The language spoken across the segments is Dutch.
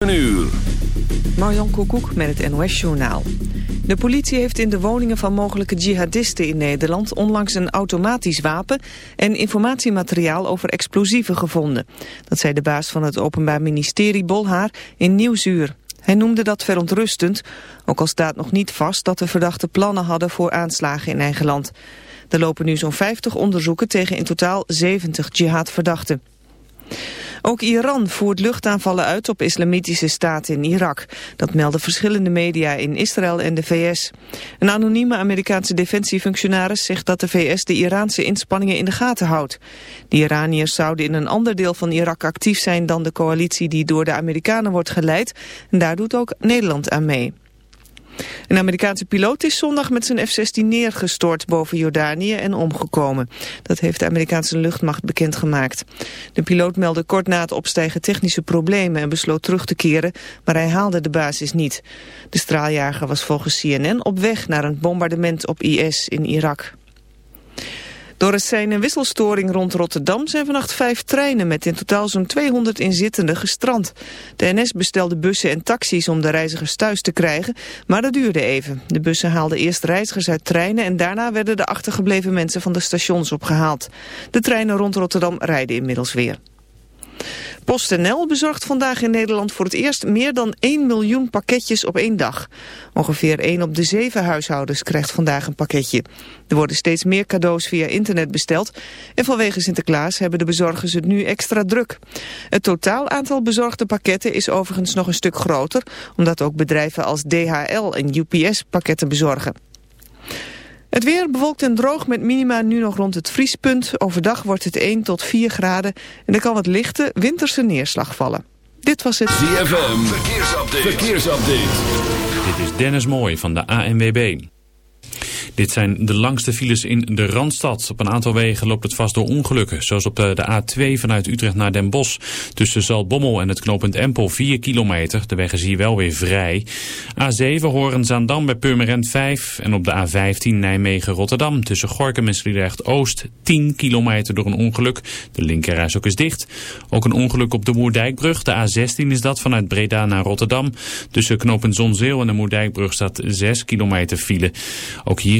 Een. Marjan Koekoek met het NOS-journaal. De politie heeft in de woningen van mogelijke jihadisten in Nederland... onlangs een automatisch wapen en informatiemateriaal over explosieven gevonden. Dat zei de baas van het Openbaar Ministerie Bolhaar in Nieuwsuur. Hij noemde dat verontrustend, ook al staat nog niet vast... dat de verdachten plannen hadden voor aanslagen in eigen land. Er lopen nu zo'n 50 onderzoeken tegen in totaal 70 jihadverdachten. Ook Iran voert luchtaanvallen uit op islamitische staten in Irak. Dat melden verschillende media in Israël en de VS. Een anonieme Amerikaanse defensiefunctionaris zegt dat de VS de Iraanse inspanningen in de gaten houdt. De Iraniërs zouden in een ander deel van Irak actief zijn dan de coalitie die door de Amerikanen wordt geleid. En daar doet ook Nederland aan mee. Een Amerikaanse piloot is zondag met zijn F-16 neergestort boven Jordanië en omgekomen. Dat heeft de Amerikaanse luchtmacht bekendgemaakt. De piloot meldde kort na het opstijgen technische problemen en besloot terug te keren, maar hij haalde de basis niet. De straaljager was volgens CNN op weg naar een bombardement op IS in Irak. Door een sein- en wisselstoring rond Rotterdam zijn vannacht vijf treinen met in totaal zo'n 200 inzittenden gestrand. De NS bestelde bussen en taxis om de reizigers thuis te krijgen, maar dat duurde even. De bussen haalden eerst reizigers uit treinen en daarna werden de achtergebleven mensen van de stations opgehaald. De treinen rond Rotterdam rijden inmiddels weer. PostNL bezorgt vandaag in Nederland voor het eerst meer dan 1 miljoen pakketjes op één dag. Ongeveer 1 op de 7 huishoudens krijgt vandaag een pakketje. Er worden steeds meer cadeaus via internet besteld en vanwege Sinterklaas hebben de bezorgers het nu extra druk. Het totaal aantal bezorgde pakketten is overigens nog een stuk groter, omdat ook bedrijven als DHL en UPS pakketten bezorgen. Het weer bewolkt en droog met minima nu nog rond het vriespunt. Overdag wordt het 1 tot 4 graden en er kan wat lichte winterse neerslag vallen. Dit was het ZFM, verkeersupdate. verkeersupdate. Dit is Dennis Mooij van de ANWB. Dit zijn de langste files in de Randstad. Op een aantal wegen loopt het vast door ongelukken. Zoals op de, de A2 vanuit Utrecht naar Den Bosch. Tussen Zaltbommel en het knooppunt Empel 4 kilometer. De weg is hier wel weer vrij. A7 Horen-Zaandam bij Purmerend 5. En op de A15 Nijmegen-Rotterdam. Tussen Gorkum en Sliedrecht-Oost 10 kilometer door een ongeluk. De linkerreis ook is dicht. Ook een ongeluk op de Moerdijkbrug. De A16 is dat vanuit Breda naar Rotterdam. Tussen knooppunt Zonzeel en de Moerdijkbrug staat 6 kilometer file. Ook hier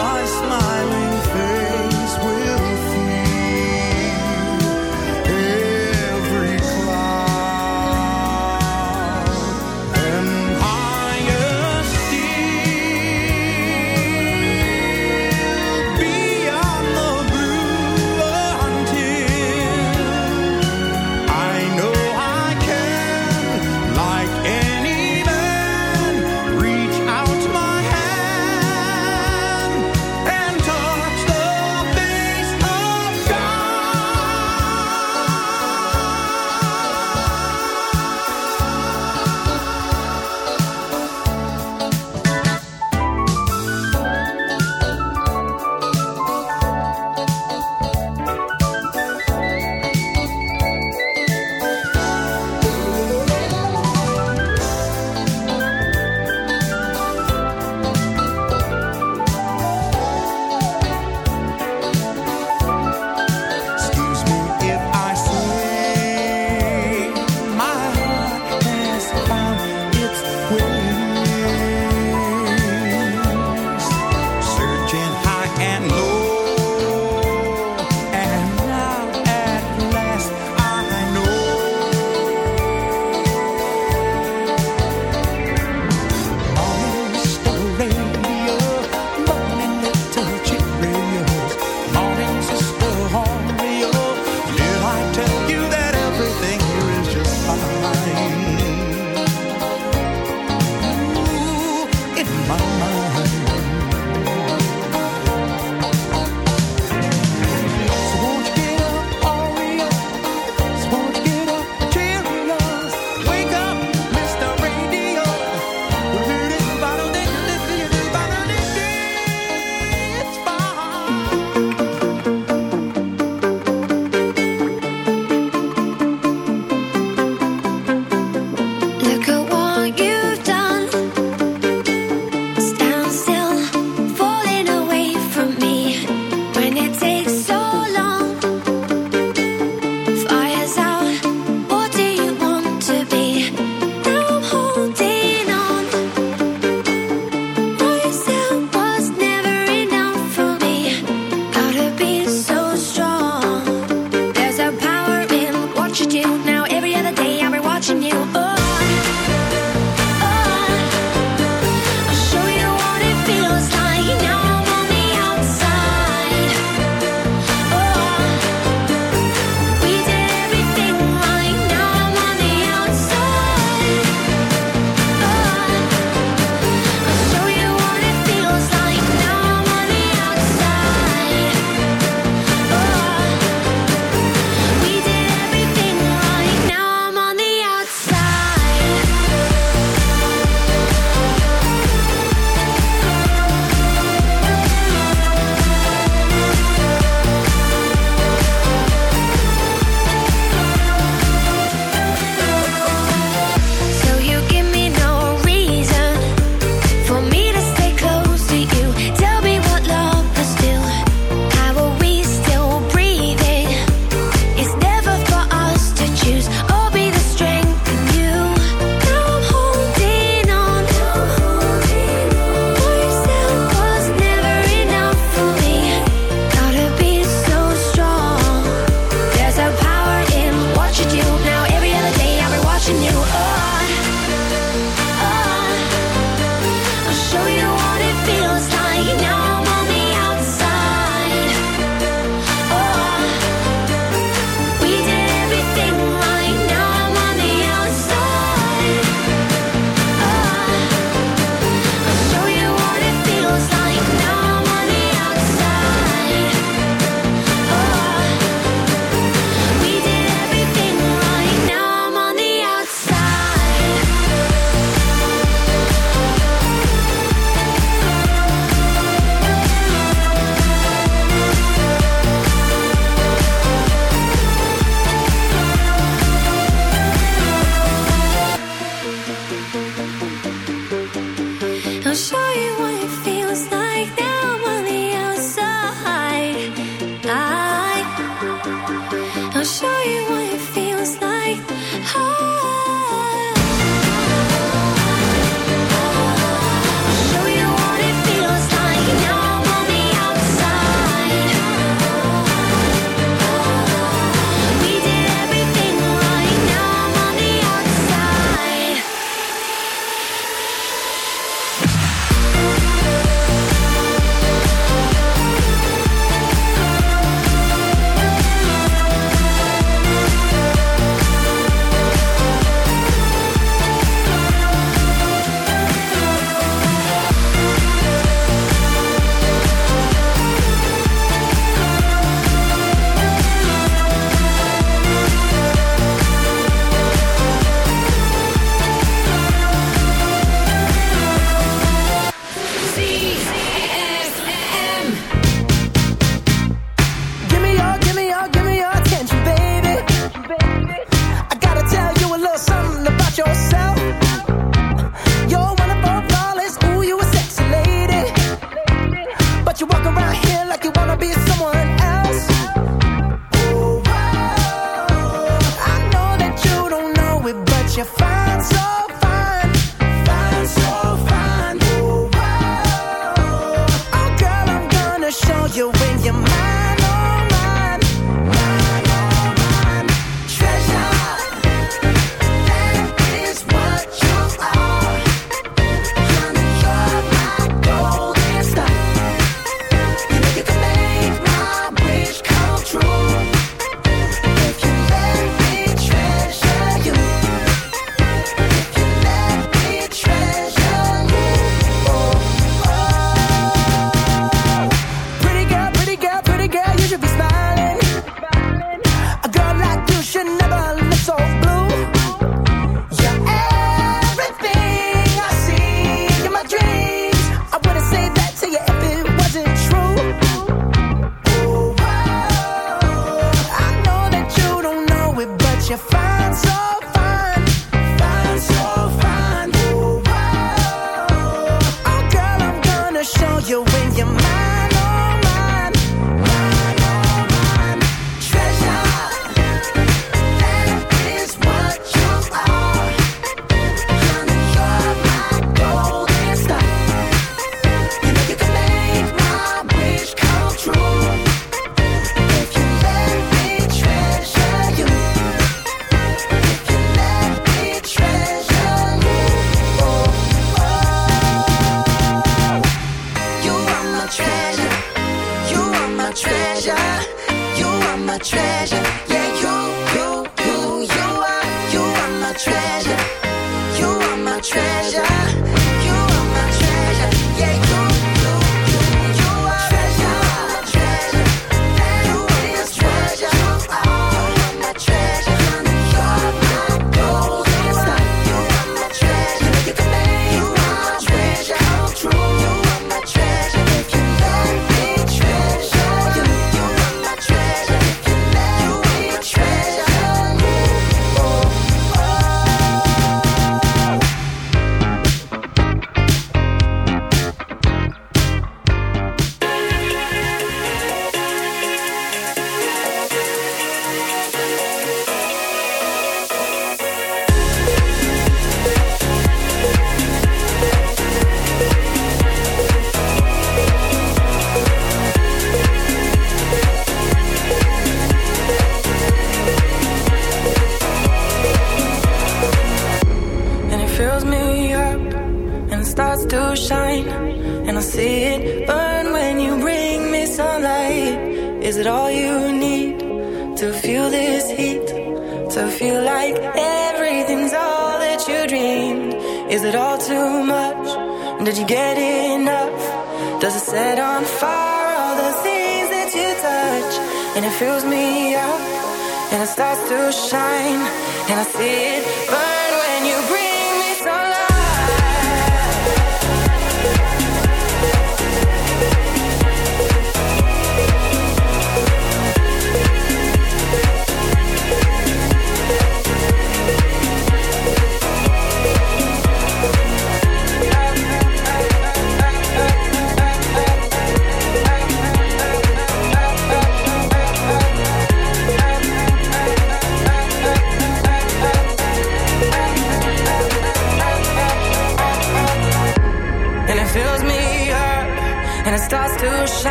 I smile.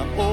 oh.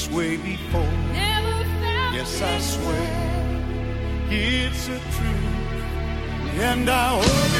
this way before. yes, I swear it's a truth, and I hope.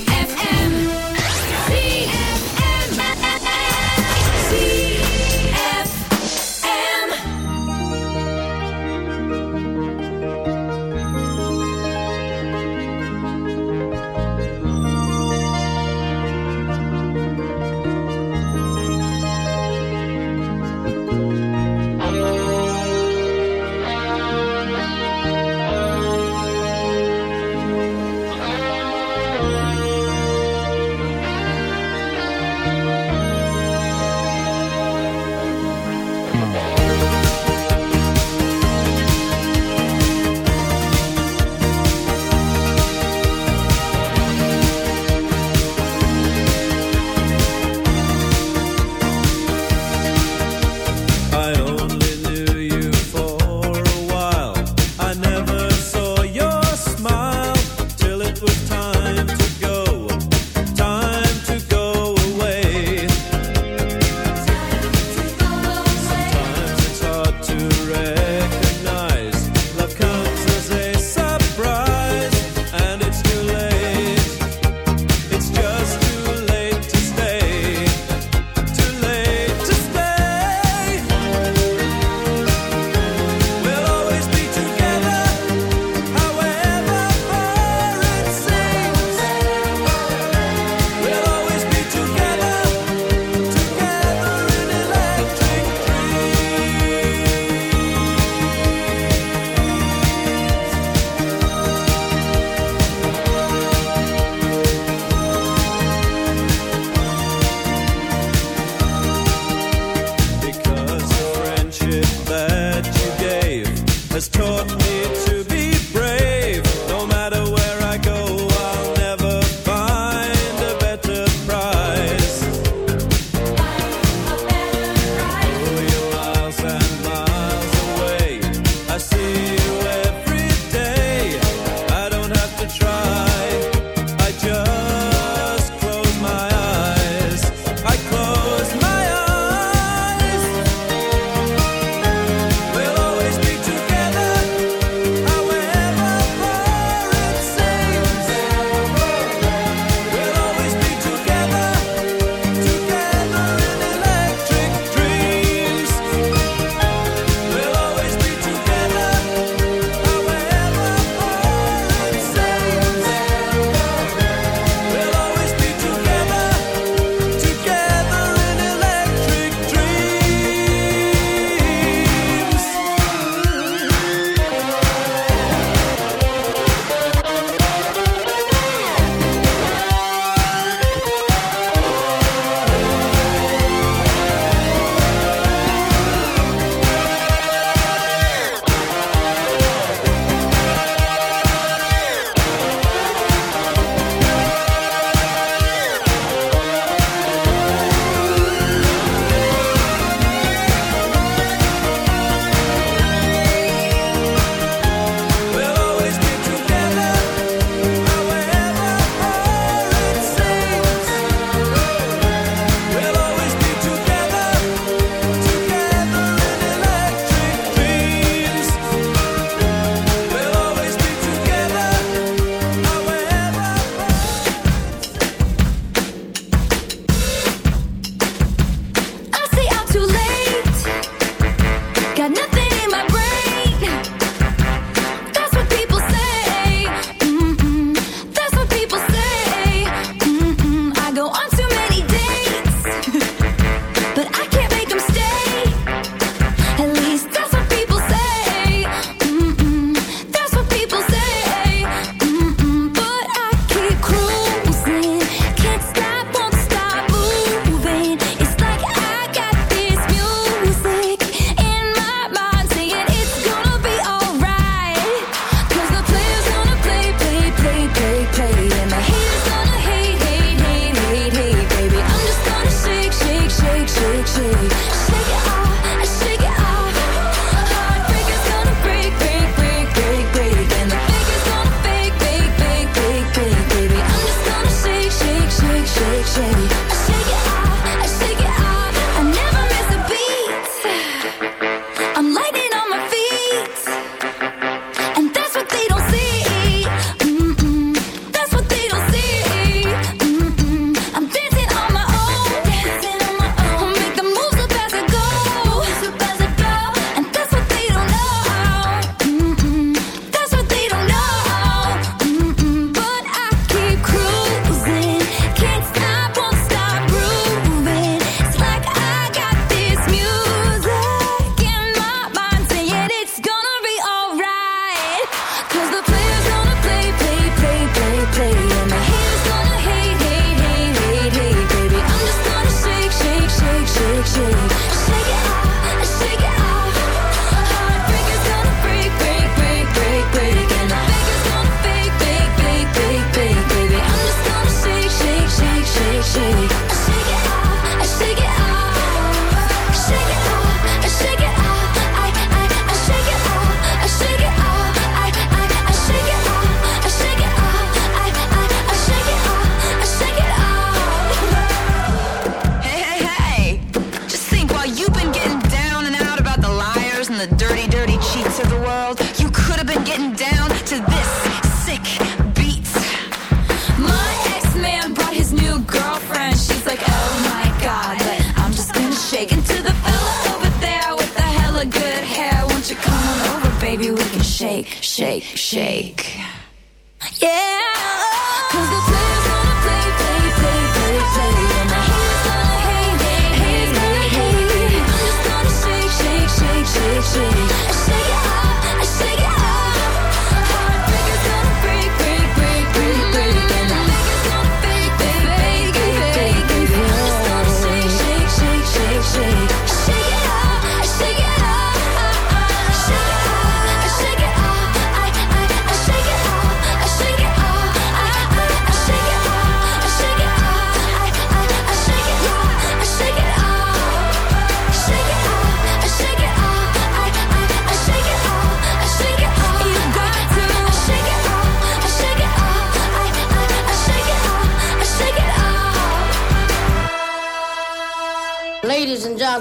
Shake, shake, shake. Yeah.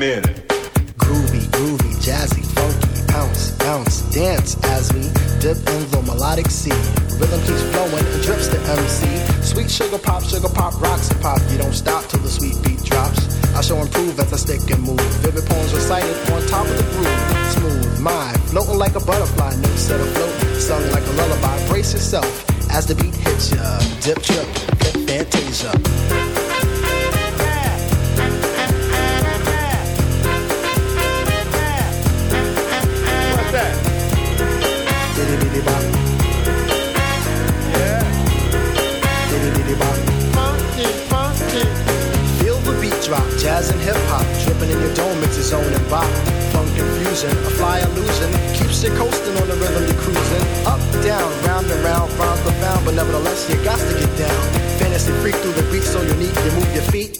Minute. Groovy, groovy, jazzy, funky, bounce, bounce, dance as we dip in the melodic sea. Rhythm keeps flowing and drips to MC. Sweet sugar pop, sugar pop, rocks and pop. You don't stop till the sweet beat drops. I shall improve as I stick and move. Vivid poems recited on top of the groove. Smooth mind, floating like a butterfly, notes set afloat, sung like a lullaby. Brace yourself as the beat hits ya. Dip, trip, flip, fantasia. Jazz and hip hop, dripping in your dome, it's its own and bop. Funk confusion, a fly illusion, keeps you coasting on the rhythm you're cruising. Up, down, round and round, rhymes profound, but nevertheless you got to get down. Fantasy freak through the beat so unique, you move your feet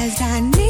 Cause I need.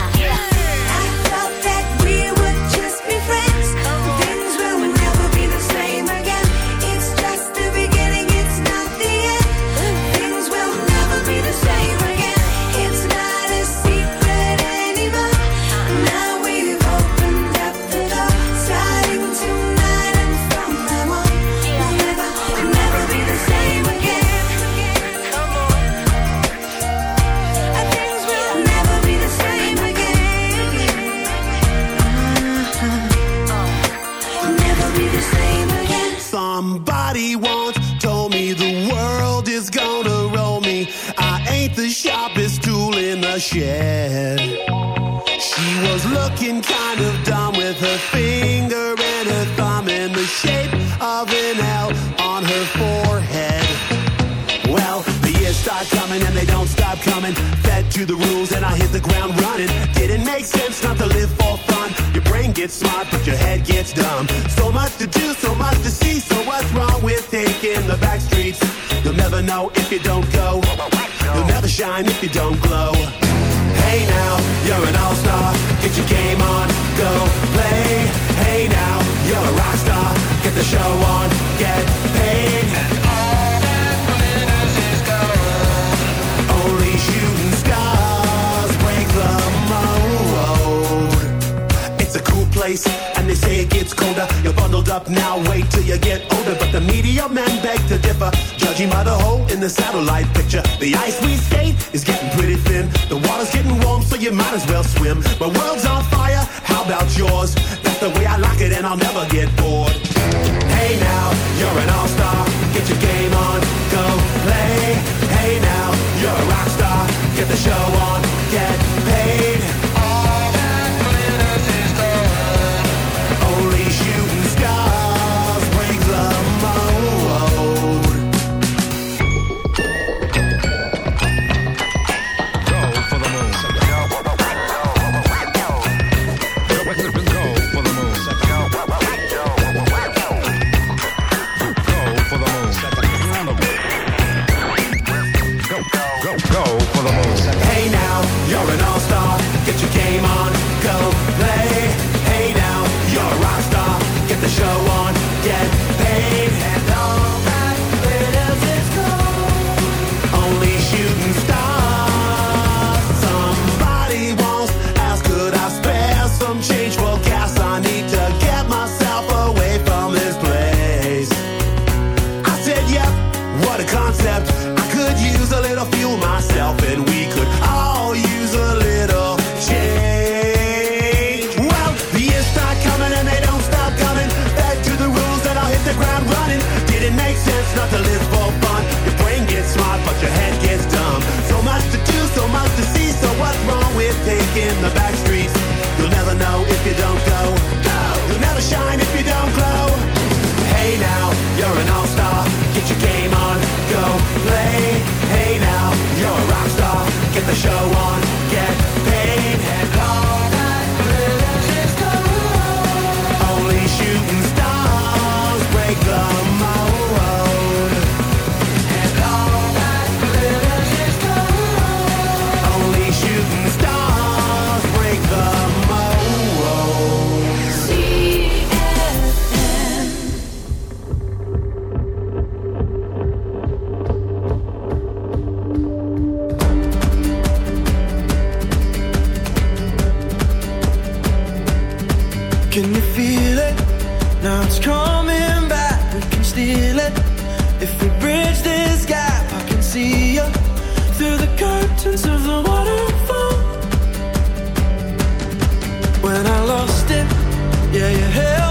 Can you feel it? Now it's coming back. We can steal it. If we bridge this gap, I can see you through the curtains of the waterfall. When I lost it, yeah, you held.